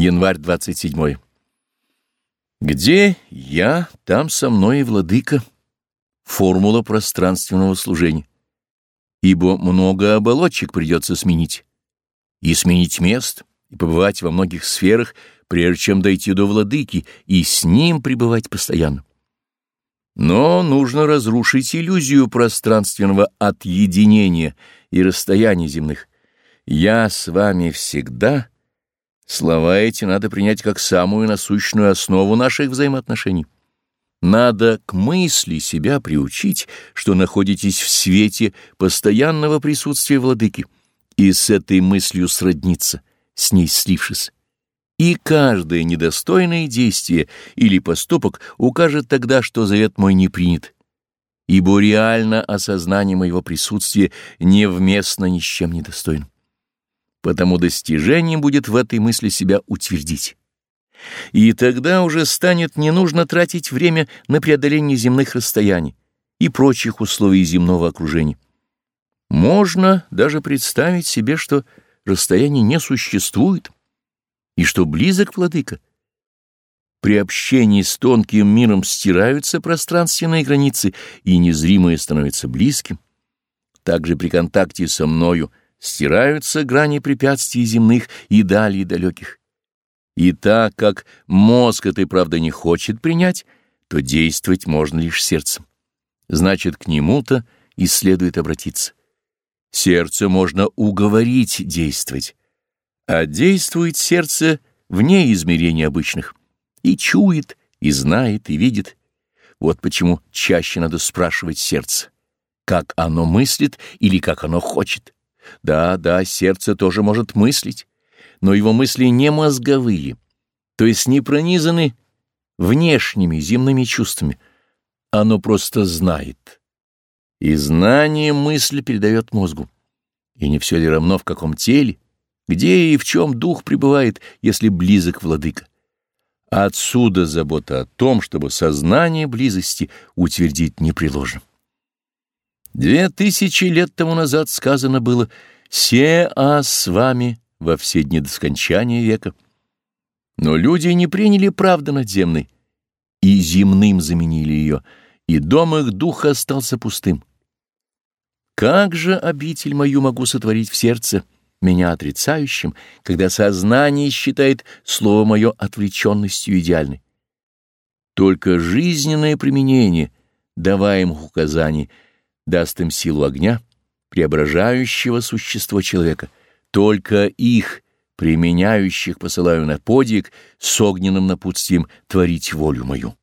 Январь 27. Где я, там со мной и владыка. Формула пространственного служения. Ибо много оболочек придется сменить. И сменить мест, и побывать во многих сферах, прежде чем дойти до владыки, и с ним пребывать постоянно. Но нужно разрушить иллюзию пространственного отъединения и расстояния земных. Я с вами всегда — Слова эти надо принять как самую насущную основу наших взаимоотношений. Надо к мысли себя приучить, что находитесь в свете постоянного присутствия владыки, и с этой мыслью сродниться, с ней слившись. И каждое недостойное действие или поступок укажет тогда, что завет мой не принят, ибо реально осознание моего присутствия невместно ни с чем недостойным потому достижением будет в этой мысли себя утвердить. И тогда уже станет не нужно тратить время на преодоление земных расстояний и прочих условий земного окружения. Можно даже представить себе, что расстояние не существует, и что близок владыка. При общении с тонким миром стираются пространственные границы, и незримое становится близким. Также при контакте со мною — стираются грани препятствий земных и далее далеких. И так как мозг этой правды не хочет принять, то действовать можно лишь сердцем. Значит, к нему-то и следует обратиться. Сердце можно уговорить действовать, а действует сердце вне измерений обычных, и чует, и знает, и видит. Вот почему чаще надо спрашивать сердце, как оно мыслит или как оно хочет. Да, да, сердце тоже может мыслить, но его мысли не мозговые, то есть не пронизаны внешними земными чувствами. Оно просто знает. И знание мысли передает мозгу. И не все ли равно в каком теле, где и в чем дух пребывает, если близок владыка. Отсюда забота о том, чтобы сознание близости утвердить непреложно. Две тысячи лет тому назад сказано было «Се а с вами во все дни до скончания века». Но люди не приняли правды надземной, и земным заменили ее, и дом их духа остался пустым. Как же обитель мою могу сотворить в сердце, меня отрицающим, когда сознание считает слово мое отвлеченностью идеальной? Только жизненное применение даваемых указаний — даст им силу огня, преображающего существо человека. Только их, применяющих, посылаю на подвиг с огненным напутствием творить волю мою.